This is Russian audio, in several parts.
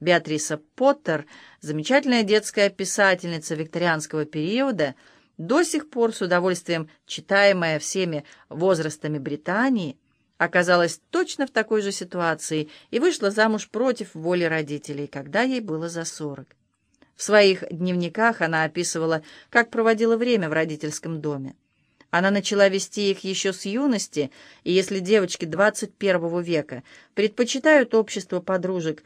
Беатриса Поттер, замечательная детская писательница викторианского периода, до сих пор с удовольствием читаемая всеми возрастами Британии, оказалась точно в такой же ситуации и вышла замуж против воли родителей, когда ей было за сорок. В своих дневниках она описывала, как проводила время в родительском доме. Она начала вести их еще с юности, и если девочки 21 века предпочитают общество подружек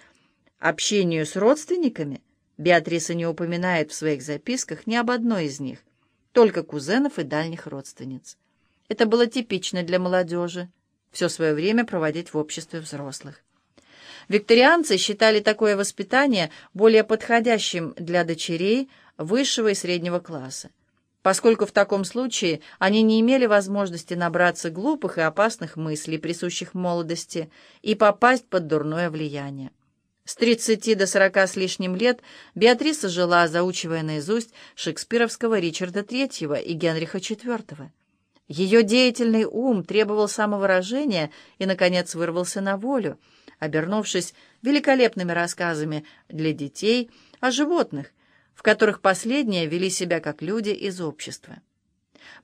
общению с родственниками, Беатриса не упоминает в своих записках ни об одной из них, только кузенов и дальних родственниц. Это было типично для молодежи, все свое время проводить в обществе взрослых. Викторианцы считали такое воспитание более подходящим для дочерей высшего и среднего класса поскольку в таком случае они не имели возможности набраться глупых и опасных мыслей, присущих молодости, и попасть под дурное влияние. С 30 до 40 с лишним лет Беатриса жила, заучивая наизусть шекспировского Ричарда III и Генриха IV. Ее деятельный ум требовал самовыражения и, наконец, вырвался на волю, обернувшись великолепными рассказами для детей о животных, в которых последние вели себя как люди из общества.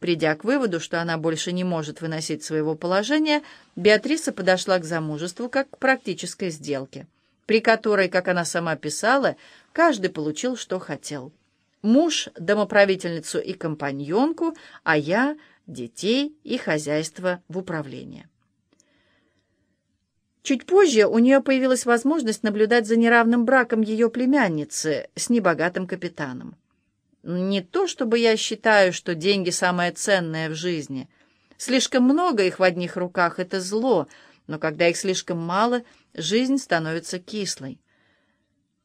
Придя к выводу, что она больше не может выносить своего положения, Беатриса подошла к замужеству как к практической сделке, при которой, как она сама писала, каждый получил, что хотел. Муж — домоправительницу и компаньонку, а я — детей и хозяйство в управлении. Чуть позже у нее появилась возможность наблюдать за неравным браком ее племянницы с небогатым капитаном. Не то чтобы я считаю, что деньги самое ценное в жизни. Слишком много их в одних руках — это зло, но когда их слишком мало, жизнь становится кислой.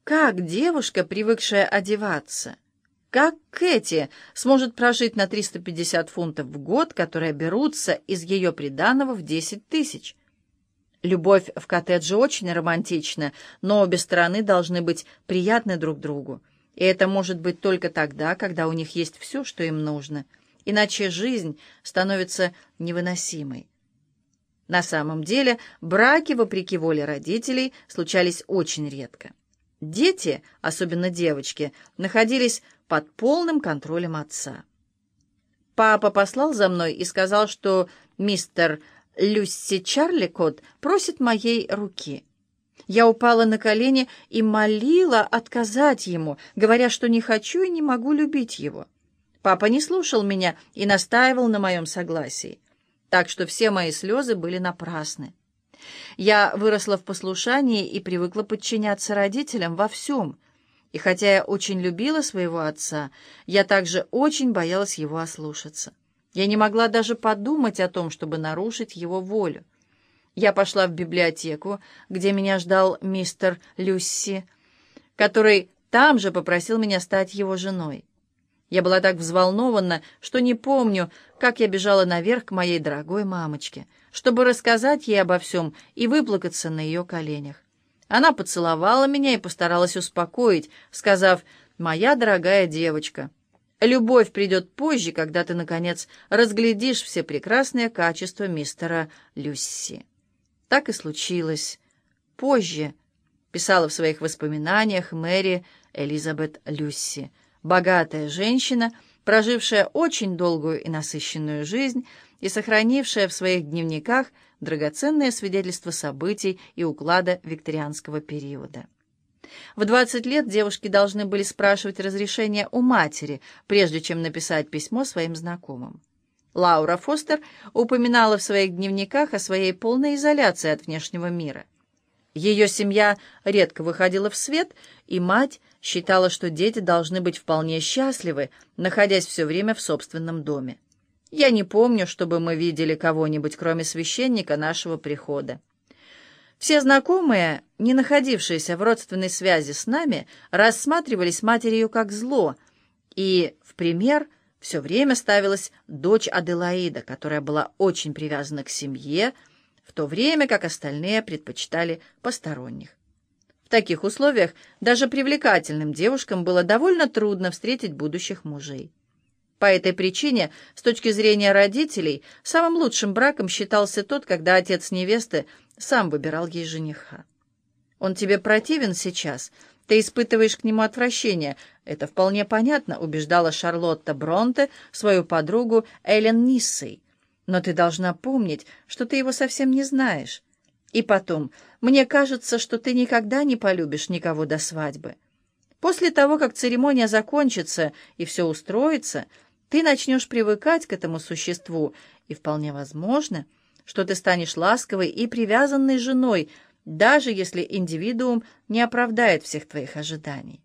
Как девушка, привыкшая одеваться, как Кэти сможет прожить на 350 фунтов в год, которые берутся из ее приданого в 10 тысяч? Любовь в коттедже очень романтична, но обе стороны должны быть приятны друг другу. И это может быть только тогда, когда у них есть все, что им нужно. Иначе жизнь становится невыносимой. На самом деле браки, вопреки воле родителей, случались очень редко. Дети, особенно девочки, находились под полным контролем отца. Папа послал за мной и сказал, что мистер Люси Чарликот просит моей руки. Я упала на колени и молила отказать ему, говоря, что не хочу и не могу любить его. Папа не слушал меня и настаивал на моем согласии, так что все мои слезы были напрасны. Я выросла в послушании и привыкла подчиняться родителям во всем, и хотя я очень любила своего отца, я также очень боялась его ослушаться. Я не могла даже подумать о том, чтобы нарушить его волю. Я пошла в библиотеку, где меня ждал мистер Люси, который там же попросил меня стать его женой. Я была так взволнована, что не помню, как я бежала наверх к моей дорогой мамочке, чтобы рассказать ей обо всем и выплакаться на ее коленях. Она поцеловала меня и постаралась успокоить, сказав «Моя дорогая девочка». Любовь придет позже, когда ты, наконец, разглядишь все прекрасные качества мистера Люси. Так и случилось. Позже, писала в своих воспоминаниях Мэри Элизабет Люси, богатая женщина, прожившая очень долгую и насыщенную жизнь и сохранившая в своих дневниках драгоценные свидетельства событий и уклада викторианского периода. В 20 лет девушки должны были спрашивать разрешение у матери, прежде чем написать письмо своим знакомым. Лаура Фостер упоминала в своих дневниках о своей полной изоляции от внешнего мира. Ее семья редко выходила в свет, и мать считала, что дети должны быть вполне счастливы, находясь все время в собственном доме. Я не помню, чтобы мы видели кого-нибудь, кроме священника нашего прихода. Все знакомые, не находившиеся в родственной связи с нами, рассматривались матерью как зло, и, в пример, все время ставилась дочь Аделаида, которая была очень привязана к семье, то время как остальные предпочитали посторонних. В таких условиях даже привлекательным девушкам было довольно трудно встретить будущих мужей. По этой причине, с точки зрения родителей, самым лучшим браком считался тот, когда отец невесты сам выбирал ей жениха. Он тебе противен сейчас. Ты испытываешь к нему отвращение. Это вполне понятно, убеждала Шарлотта Бронте свою подругу Эллен Ниссой. Но ты должна помнить, что ты его совсем не знаешь. И потом, мне кажется, что ты никогда не полюбишь никого до свадьбы. После того, как церемония закончится и все устроится, ты начнешь привыкать к этому существу, и вполне возможно, что ты станешь ласковой и привязанной женой, даже если индивидуум не оправдает всех твоих ожиданий.